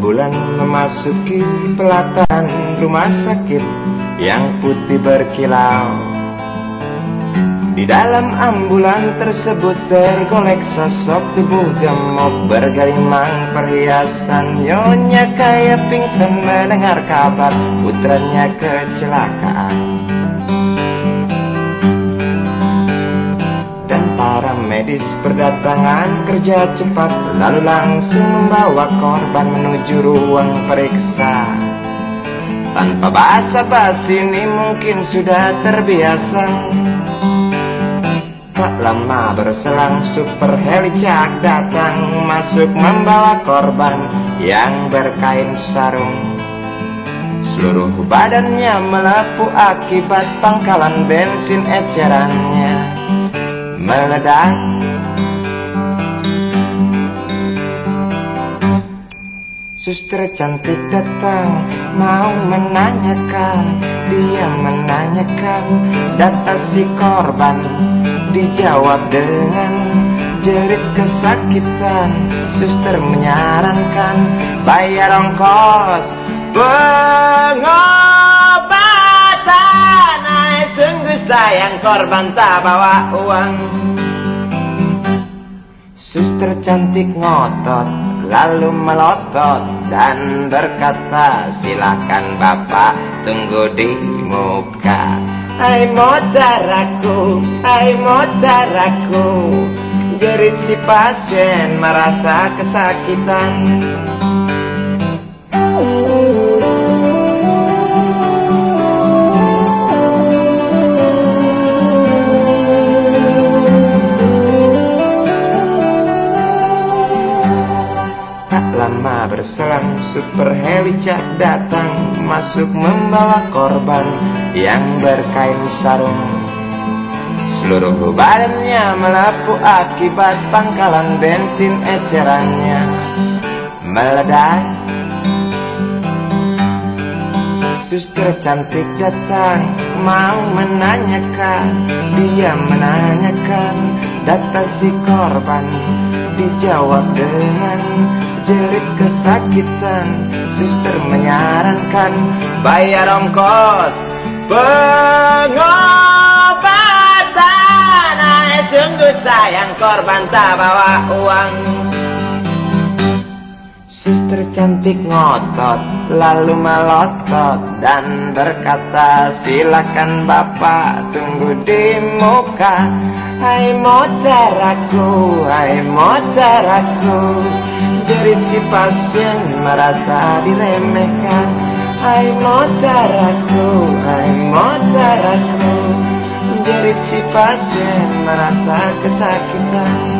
memasuki pelataran rumah sakit yang putih berkilau. Di dalam ambulan tersebut tergolek sosok tubuh gemuk bergelimang perhiasan Nyonya kaya pingsan mendengar kabar putranya kecelakaan medis berdatangan kerja cepat Lalu langsung membawa korban menuju ruang periksa. Tanpa basa-basi ini mungkin sudah terbiasa. Tak lama berselang super helicak datang Masuk membawa korban yang berkain sarung. Seluruh badannya melepuh akibat pangkalan bensin ecerannya. Meledak Suster cantik datang mau menanyakan. Dia menanyakan data si korban. Dijawab dengan jerit kesakitan. Suster menyarankan bayar ongkos pengobatan. Ay, Sungguh sayang korban tak bawa uang. Suster cantik ngotot lalu melotot dan berkata silakan bapak tunggu di muka. Hai modaraku, hai modaraku Jerit si pasien merasa kesakitan lama berselang super helicak datang Masuk membawa korban yang berkain sarung. Seluruh badannya melepuh akibat pangkalan bensin ecerannya. Meledak. Suster cantik datang mau menanyakan. Dia menanyakan data si korban? Dijawab dengan jerit kesakitan Suster menyarankan bayar ongkos pengobatan. Ay, Sungguh sayang korban tak bawa uang. Suster cantik ngotot lalu melotot dan berkata silakan bapak tunggu di muka. Hai motaraku, hai motaraku jerit si pasien merasa diremehkan. Hai motaraku, hai motaraku Jerit si pasien merasa kesakitan.